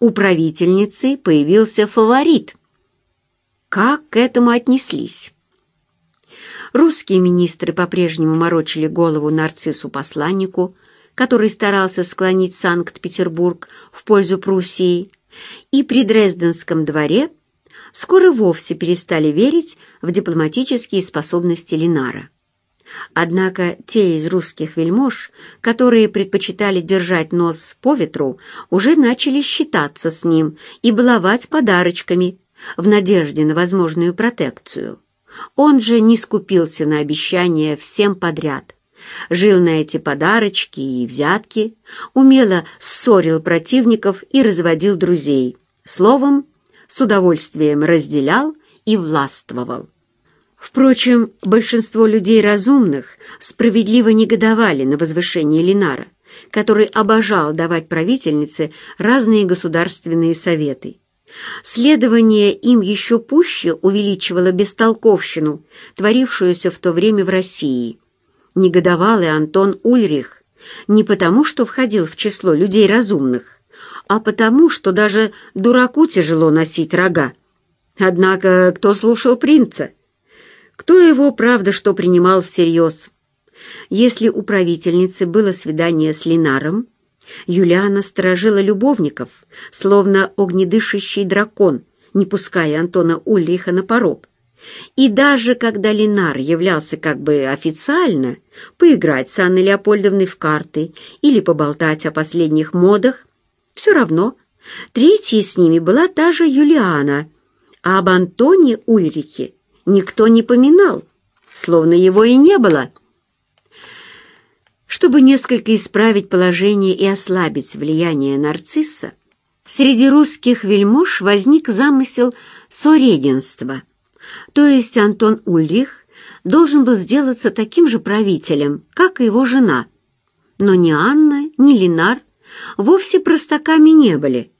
у правительницы появился фаворит. Как к этому отнеслись? Русские министры по-прежнему морочили голову нарциссу-посланнику, который старался склонить Санкт-Петербург в пользу Пруссии, и при Дрезденском дворе скоро вовсе перестали верить в дипломатические способности Линара. Однако те из русских вельмож, которые предпочитали держать нос по ветру, уже начали считаться с ним и баловать подарочками в надежде на возможную протекцию. Он же не скупился на обещания всем подряд. Жил на эти подарочки и взятки, умело ссорил противников и разводил друзей. Словом, с удовольствием разделял и властвовал. Впрочем, большинство людей разумных справедливо негодовали на возвышение Линара, который обожал давать правительнице разные государственные советы. Следование им еще пуще увеличивало бестолковщину, творившуюся в то время в России. Негодовал и Антон Ульрих не потому, что входил в число людей разумных, а потому, что даже дураку тяжело носить рога. Однако кто слушал принца? Кто его, правда, что принимал всерьез? Если у правительницы было свидание с Линаром, Юлиана сторожила любовников, словно огнедышащий дракон, не пуская Антона Ульриха на порог. И даже когда Ленар являлся как бы официально поиграть с Анной Леопольдовной в карты или поболтать о последних модах, все равно третьей с ними была та же Юлиана, а об Антоне Ульрихе никто не поминал, словно его и не было. Чтобы несколько исправить положение и ослабить влияние нарцисса, среди русских вельмож возник замысел сорегенства, то есть Антон Ульрих должен был сделаться таким же правителем, как и его жена. Но ни Анна, ни Ленар вовсе простаками не были.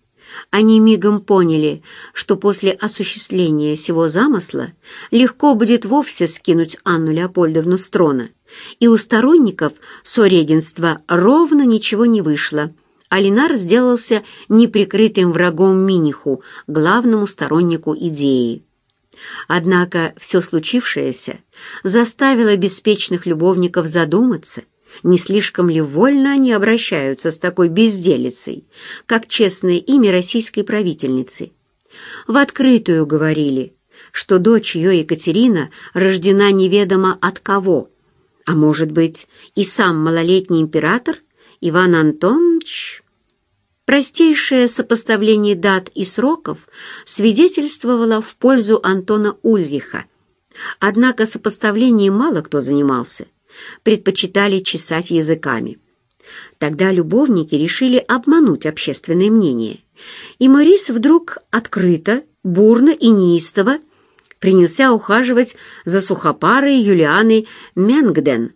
Они мигом поняли, что после осуществления сего замысла легко будет вовсе скинуть Анну Леопольдовну с трона – и у сторонников сорегенства ровно ничего не вышло. Алинар сделался неприкрытым врагом Миниху, главному стороннику идеи. Однако все случившееся заставило беспечных любовников задуматься, не слишком ли вольно они обращаются с такой безделицей, как честное имя российской правительницы. В открытую говорили, что дочь ее Екатерина рождена неведомо от кого – а может быть, и сам малолетний император Иван Антонович? Простейшее сопоставление дат и сроков свидетельствовало в пользу Антона Ульриха. Однако сопоставлением мало кто занимался, предпочитали чесать языками. Тогда любовники решили обмануть общественное мнение, и Морис вдруг открыто, бурно и неистово принялся ухаживать за сухопарой Юлианой Менгден.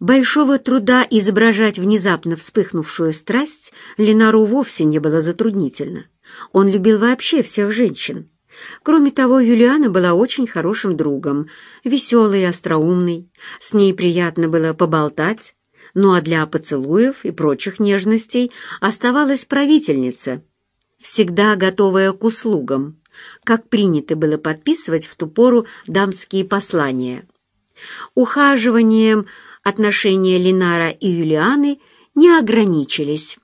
Большого труда изображать внезапно вспыхнувшую страсть Ленару вовсе не было затруднительно. Он любил вообще всех женщин. Кроме того, Юлиана была очень хорошим другом, веселой и остроумной, с ней приятно было поболтать, ну а для поцелуев и прочих нежностей оставалась правительница, всегда готовая к услугам как принято было подписывать в ту пору дамские послания. Ухаживанием отношения Линара и Юлианы не ограничились.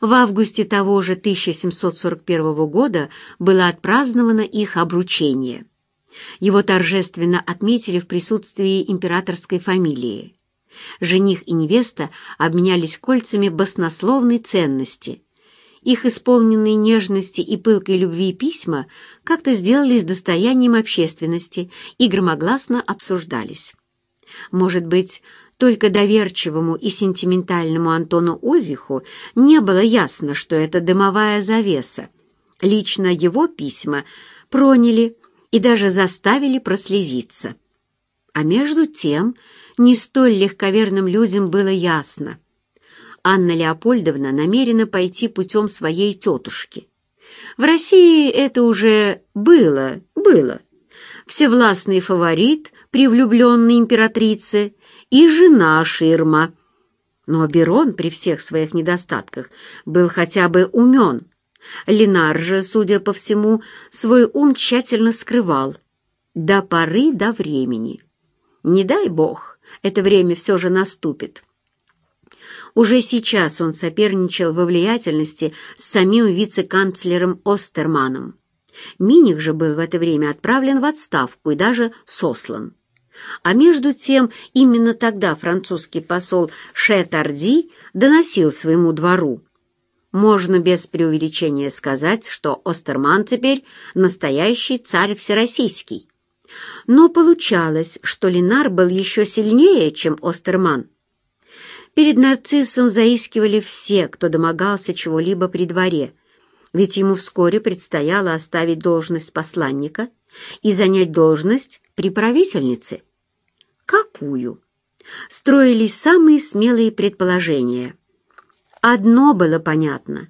В августе того же 1741 года было отпраздновано их обручение. Его торжественно отметили в присутствии императорской фамилии. Жених и невеста обменялись кольцами баснословной ценности – их исполненные нежности и пылкой любви письма как-то сделались достоянием общественности и громогласно обсуждались. Может быть, только доверчивому и сентиментальному Антону Ульриху не было ясно, что это дымовая завеса. Лично его письма проняли и даже заставили прослезиться. А между тем не столь легковерным людям было ясно — Анна Леопольдовна намерена пойти путем своей тетушки. В России это уже было, было. Всевластный фаворит при влюбленной императрице и жена Ширма. Но Берон при всех своих недостатках был хотя бы умен. Ленар же, судя по всему, свой ум тщательно скрывал. До поры до времени. Не дай бог, это время все же наступит. Уже сейчас он соперничал во влиятельности с самим вице-канцлером Остерманом. Миних же был в это время отправлен в отставку и даже сослан. А между тем именно тогда французский посол Шетарди доносил своему двору. Можно без преувеличения сказать, что Остерман теперь настоящий царь всероссийский. Но получалось, что Ленар был еще сильнее, чем Остерман. Перед нарциссом заискивали все, кто домогался чего-либо при дворе, ведь ему вскоре предстояло оставить должность посланника и занять должность при правительнице. Какую? Строились самые смелые предположения. Одно было понятно.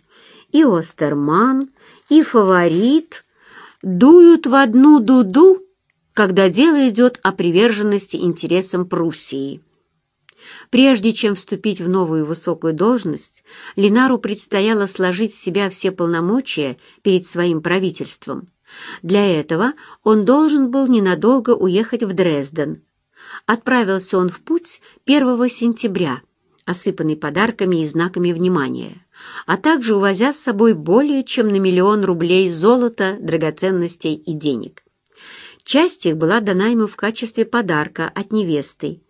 И Остерман, и фаворит дуют в одну дуду, когда дело идет о приверженности интересам Пруссии. Прежде чем вступить в новую высокую должность, Линару предстояло сложить с себя все полномочия перед своим правительством. Для этого он должен был ненадолго уехать в Дрезден, Отправился он в путь 1 сентября, осыпанный подарками и знаками внимания, а также увозя с собой более чем на миллион рублей золота, драгоценностей и денег. Часть их была дана ему в качестве подарка от невесты.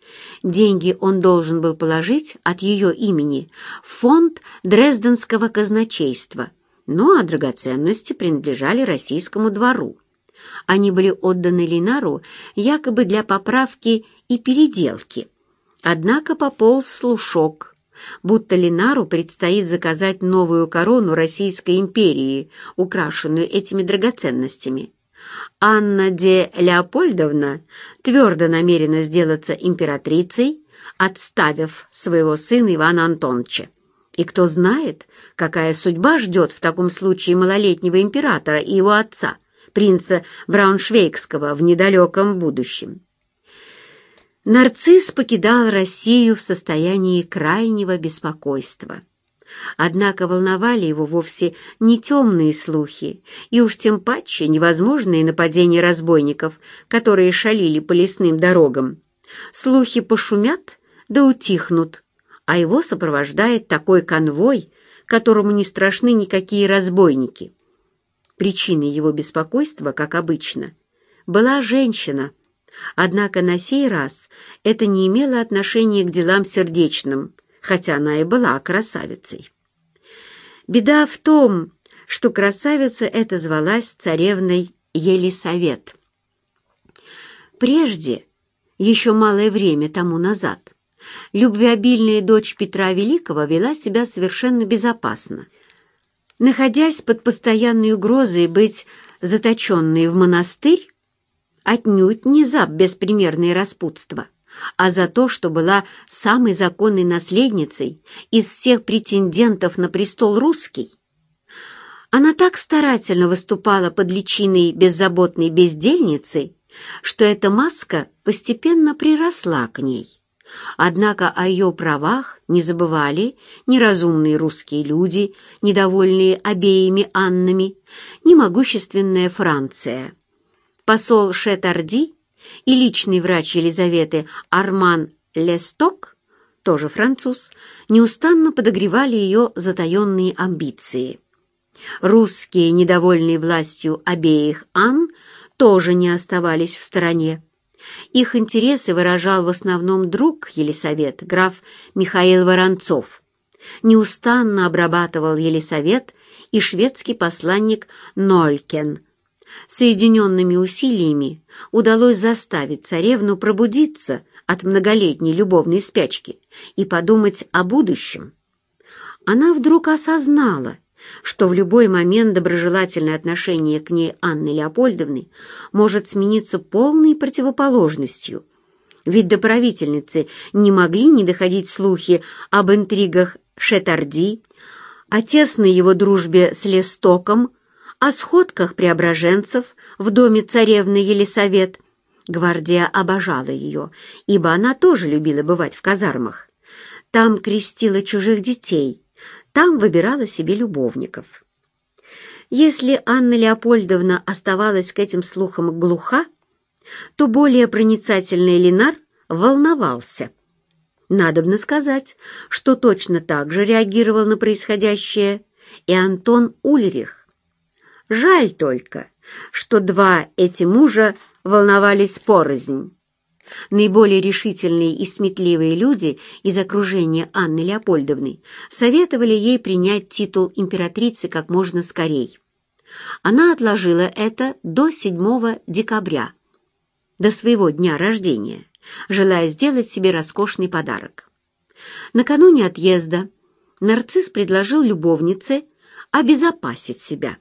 Деньги он должен был положить от ее имени в фонд Дрезденского казначейства, ну а драгоценности принадлежали российскому двору. Они были отданы Линару якобы для поправки и переделки. Однако пополз слушок, будто Линару предстоит заказать новую корону Российской империи, украшенную этими драгоценностями. Анна де Леопольдовна твердо намерена сделаться императрицей, отставив своего сына Ивана Антоновича. И кто знает, какая судьба ждет в таком случае малолетнего императора и его отца – принца Брауншвейгского в недалеком будущем. Нарцисс покидал Россию в состоянии крайнего беспокойства. Однако волновали его вовсе не темные слухи, и уж тем паче невозможные нападения разбойников, которые шалили по лесным дорогам. Слухи пошумят да утихнут, а его сопровождает такой конвой, которому не страшны никакие разбойники. Причиной его беспокойства, как обычно, была женщина, однако на сей раз это не имело отношения к делам сердечным, хотя она и была красавицей. Беда в том, что красавица эта звалась царевной Елисавет. Прежде, еще малое время тому назад, любвеобильная дочь Петра Великого вела себя совершенно безопасно — находясь под постоянной угрозой быть заточенной в монастырь, отнюдь не за беспримерное распутство, а за то, что была самой законной наследницей из всех претендентов на престол русский. Она так старательно выступала под личиной беззаботной бездельницы, что эта маска постепенно приросла к ней. Однако о ее правах не забывали ни разумные русские люди, недовольные обеими Аннами, ни могущественная Франция. Посол Шетарди и личный врач Елизаветы Арман Лесток, тоже француз, неустанно подогревали ее затаенные амбиции. Русские, недовольные властью обеих Ан, тоже не оставались в стороне. Их интересы выражал в основном друг Елисавет, граф Михаил Воронцов. Неустанно обрабатывал Елисавет и шведский посланник Нолькен. Соединенными усилиями удалось заставить царевну пробудиться от многолетней любовной спячки и подумать о будущем. Она вдруг осознала, что в любой момент доброжелательное отношение к ней Анны Леопольдовны может смениться полной противоположностью. Ведь до правительницы не могли не доходить слухи об интригах Шетарди, о тесной его дружбе с Лестоком, о сходках преображенцев в доме царевны Елисавет. Гвардия обожала ее, ибо она тоже любила бывать в казармах. там крестила чужих детей, там выбирала себе любовников. Если Анна Леопольдовна оставалась к этим слухам глуха, то более проницательный Ленар волновался. Надобно сказать, что точно так же реагировал на происходящее и Антон Ульрих. Жаль только, что два эти мужа волновались порознь. Наиболее решительные и сметливые люди из окружения Анны Леопольдовны советовали ей принять титул императрицы как можно скорей. Она отложила это до 7 декабря, до своего дня рождения, желая сделать себе роскошный подарок. Накануне отъезда нарцисс предложил любовнице обезопасить себя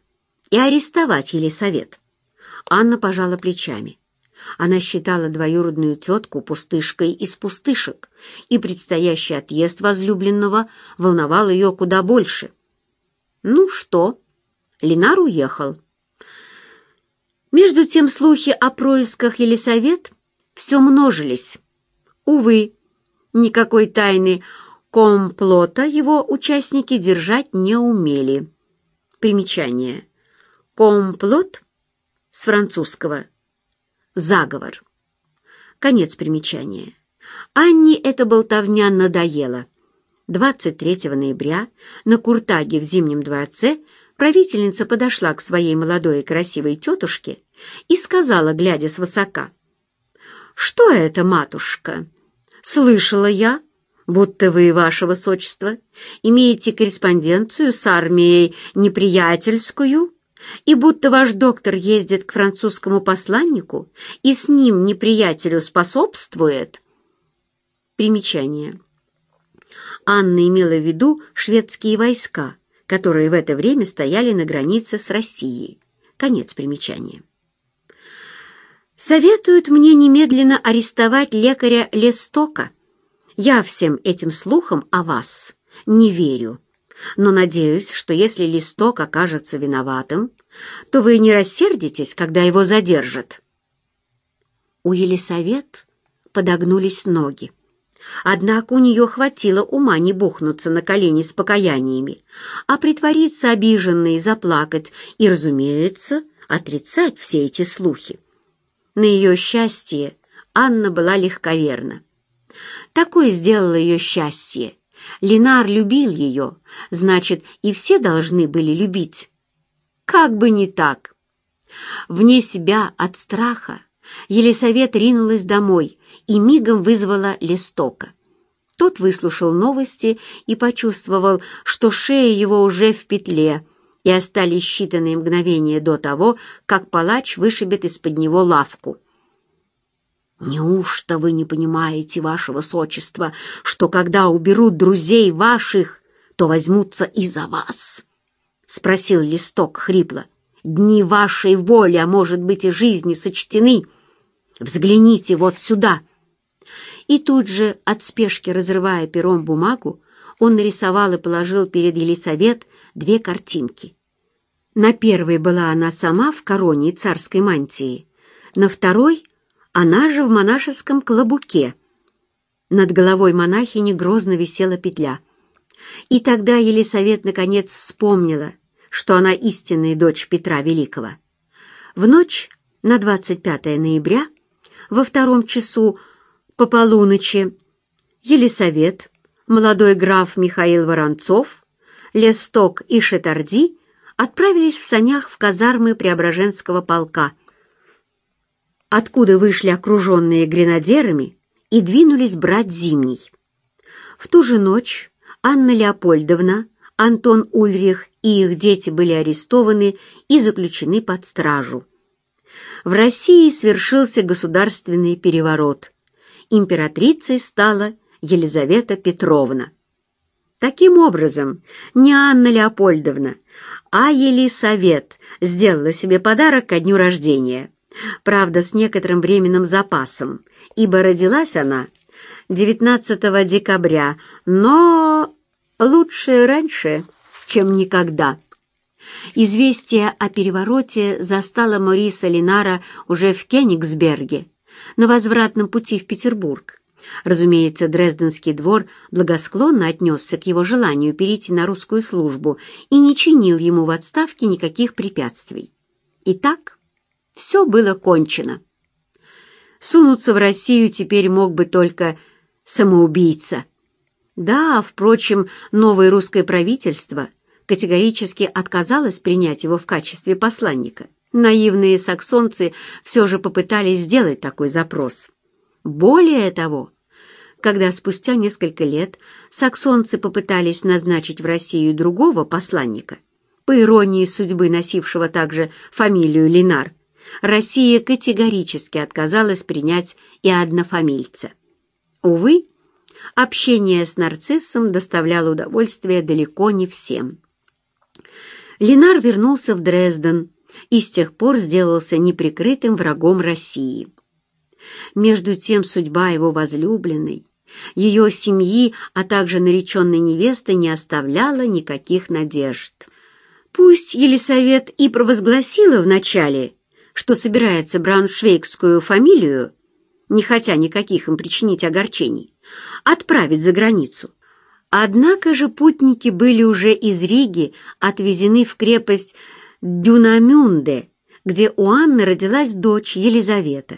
и арестовать Елисавет. Анна пожала плечами. Она считала двоюродную тетку пустышкой из пустышек, и предстоящий отъезд возлюбленного волновал ее куда больше. «Ну что?» Ленар уехал. Между тем слухи о происках Елисавет все множились. Увы, никакой тайны комплота его участники держать не умели. Примечание. Комплот с французского. Заговор. Конец примечания. Анне эта болтовня надоела. 23 ноября на Куртаге в Зимнем дворце правительница подошла к своей молодой и красивой тетушке и сказала, глядя свысока, «Что это, матушка? Слышала я, будто вы, ваше высочество, имеете корреспонденцию с армией неприятельскую, и будто ваш доктор ездит к французскому посланнику и с ним неприятелю способствует». Примечание. Анна имела в виду шведские войска, которые в это время стояли на границе с Россией. Конец примечания. Советуют мне немедленно арестовать лекаря Лестока. Я всем этим слухам о вас не верю, но надеюсь, что если Листок окажется виноватым, то вы не рассердитесь, когда его задержат. У Елисавет подогнулись ноги. Однако у нее хватило ума не бухнуться на колени с покаяниями, а притвориться обиженной, заплакать и, разумеется, отрицать все эти слухи. На ее счастье Анна была легковерна. Такое сделало ее счастье. Ленар любил ее, значит, и все должны были любить. Как бы не так. Вне себя от страха Елисавет ринулась домой и мигом вызвала Листока. Тот выслушал новости и почувствовал, что шея его уже в петле, и остались считанные мгновения до того, как палач вышибет из-под него лавку. «Неужто вы не понимаете, ваше высочество, что когда уберут друзей ваших, то возьмутся и за вас?» — спросил Листок хрипло. «Дни вашей воли, а может быть и жизни, сочтены. Взгляните вот сюда!» И тут же, от спешки разрывая пером бумагу, он нарисовал и положил перед Елисавет две картинки. На первой была она сама в короне и царской мантии, на второй — она же в монашеском клобуке. Над головой монахини грозно висела петля. И тогда Елисавет наконец вспомнила, что она истинная дочь Петра Великого. В ночь на 25 ноября, во втором часу по полуночи Елисавет, молодой граф Михаил Воронцов, Лесток и Шетарди отправились в санях в казармы Преображенского полка, откуда вышли окруженные гренадерами и двинулись брать зимний. В ту же ночь Анна Леопольдовна, Антон Ульрих и их дети были арестованы и заключены под стражу. В России свершился государственный переворот – императрицей стала Елизавета Петровна. Таким образом, не Анна Леопольдовна, а Елисавет сделала себе подарок ко дню рождения. Правда, с некоторым временным запасом, ибо родилась она 19 декабря, но лучше раньше, чем никогда. Известие о перевороте застало Мориса Линара уже в Кенигсберге, на возвратном пути в Петербург, Разумеется, Дрезденский двор благосклонно отнесся к его желанию перейти на русскую службу и не чинил ему в отставке никаких препятствий. Итак, все было кончено. Сунуться в Россию теперь мог бы только самоубийца. Да, впрочем, новое русское правительство категорически отказалось принять его в качестве посланника. Наивные саксонцы все же попытались сделать такой запрос. Более того, когда спустя несколько лет саксонцы попытались назначить в Россию другого посланника, по иронии судьбы носившего также фамилию Линар, Россия категорически отказалась принять и однофамильца. Увы, общение с нарциссом доставляло удовольствие далеко не всем. Ленар вернулся в Дрезден и с тех пор сделался неприкрытым врагом России. Между тем судьба его возлюбленной, ее семьи, а также нареченной невесты не оставляла никаких надежд. Пусть Елисавет и провозгласила вначале, что собирается брауншвейгскую фамилию, не хотя никаких им причинить огорчений, отправить за границу. Однако же путники были уже из Риги отвезены в крепость Дюнамюнде, где у Анны родилась дочь Елизавета.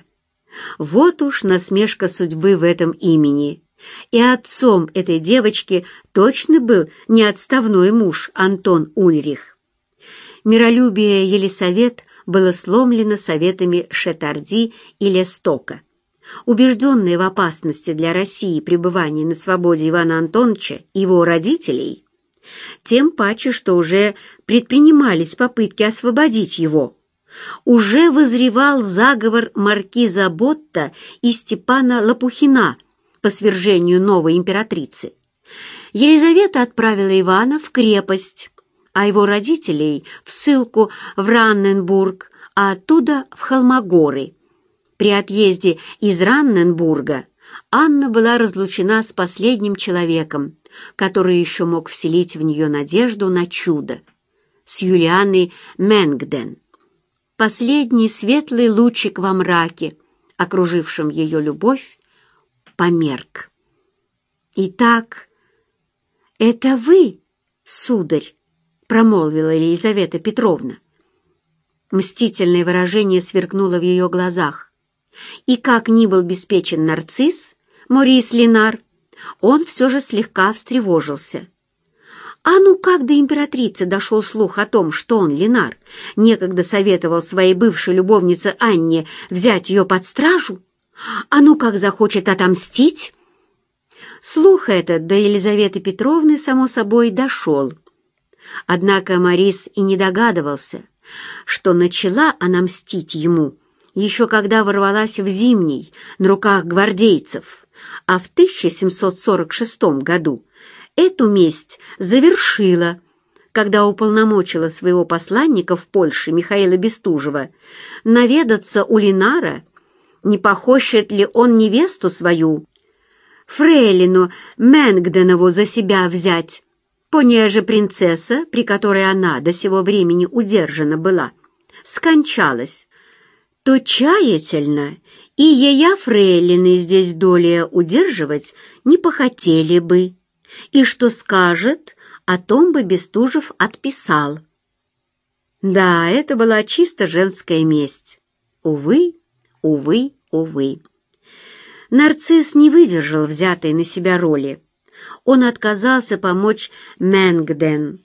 Вот уж насмешка судьбы в этом имени. И отцом этой девочки точно был неотставной муж Антон Ульрих. Миролюбие Елисавет было сломлено советами Шетарди и Лестока. Убежденные в опасности для России пребывания на свободе Ивана Антоновича и его родителей, тем паче, что уже предпринимались попытки освободить его, уже возревал заговор маркиза Ботта и Степана Лопухина по свержению новой императрицы. Елизавета отправила Ивана в крепость, а его родителей в ссылку в Ранненбург, а оттуда в Холмогоры. При отъезде из Ранненбурга Анна была разлучена с последним человеком, который еще мог вселить в нее надежду на чудо, с Юлианой Менгден. Последний светлый лучик во мраке, окружившем ее любовь, померк. «Итак, это вы, сударь?» Промолвила Елизавета Петровна. Мстительное выражение сверкнуло в ее глазах. И как ни был беспечен нарцисс, Морис Ленар, он все же слегка встревожился. А ну как до императрицы дошел слух о том, что он, Ленар, некогда советовал своей бывшей любовнице Анне взять ее под стражу? А ну как захочет отомстить? Слух этот до Елизаветы Петровны, само собой, дошел. Однако Морис и не догадывался, что начала она мстить ему, еще когда ворвалась в Зимний на руках гвардейцев, а в 1746 году эту месть завершила, когда уполномочила своего посланника в Польше Михаила Бестужева наведаться у Линара, не похощет ли он невесту свою, фрейлину Мэнгденову за себя взять, Поняя принцесса, при которой она до сего времени удержана была, скончалась, то чаятельно и ея фрейлины здесь долее удерживать не похотели бы, и что скажет, о том бы Бестужев отписал. Да, это была чисто женская месть. Увы, увы, увы. Нарцисс не выдержал взятой на себя роли он отказался помочь Мэнгден.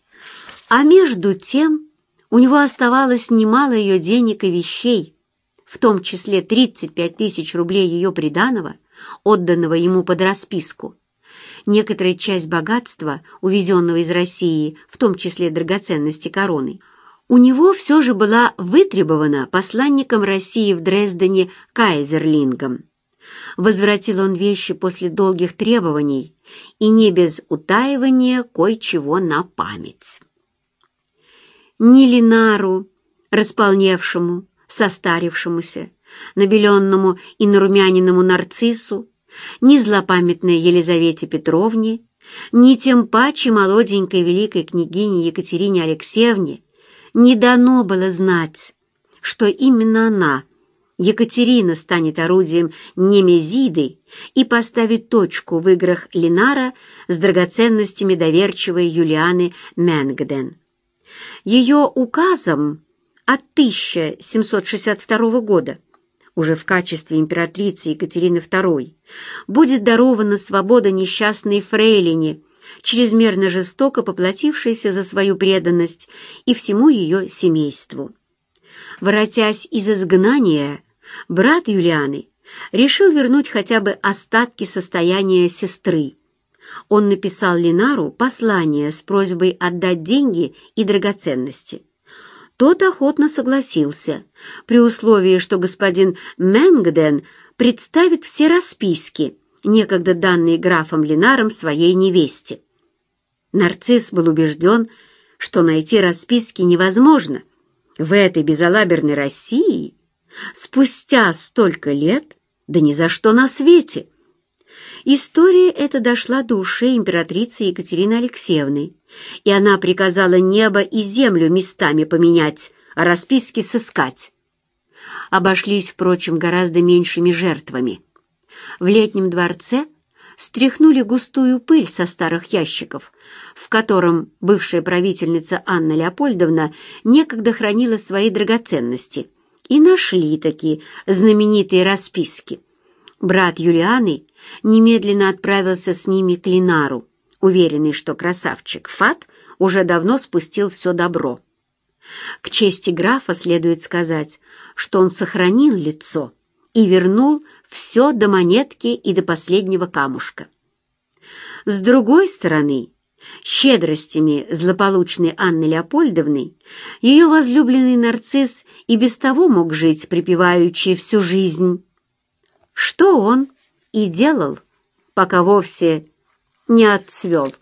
А между тем у него оставалось немало ее денег и вещей, в том числе 35 тысяч рублей ее приданого, отданного ему под расписку. Некоторая часть богатства, увезенного из России, в том числе драгоценности короны, у него все же была вытребована посланником России в Дрездене Кайзерлингом. Возвратил он вещи после долгих требований, и не без утаивания кое-чего на память. Ни Линару, располневшему, состарившемуся, набеленному и нарумяненному нарциссу, ни злопамятной Елизавете Петровне, ни тем паче молоденькой великой княгине Екатерине Алексеевне не дано было знать, что именно она, Екатерина станет орудием Немезиды и поставит точку в играх Линара с драгоценностями доверчивой Юлианы Менгден. Ее указом от 1762 года уже в качестве императрицы Екатерины II, будет дарована свобода несчастной фрейлине, чрезмерно жестоко поплатившейся за свою преданность и всему ее семейству. Воротясь из изгнания, брат Юлианы решил вернуть хотя бы остатки состояния сестры. Он написал Линару послание с просьбой отдать деньги и драгоценности. Тот охотно согласился, при условии, что господин Менгден представит все расписки, некогда данные графом Ленаром своей невесте. Нарцисс был убежден, что найти расписки невозможно. В этой безалаберной России спустя столько лет, да ни за что на свете. История эта дошла до ушей императрицы Екатерины Алексеевны, и она приказала небо и землю местами поменять, а расписки сыскать. Обошлись, впрочем, гораздо меньшими жертвами. В летнем дворце стряхнули густую пыль со старых ящиков, в котором бывшая правительница Анна Леопольдовна некогда хранила свои драгоценности, и нашли такие знаменитые расписки. Брат Юлианы немедленно отправился с ними к Линару, уверенный, что красавчик Фат уже давно спустил все добро. К чести графа следует сказать, что он сохранил лицо и вернул все до монетки и до последнего камушка. С другой стороны, щедростями злополучной Анны Леопольдовны ее возлюбленный нарцисс и без того мог жить припеваючи всю жизнь. Что он и делал, пока вовсе не отцвел.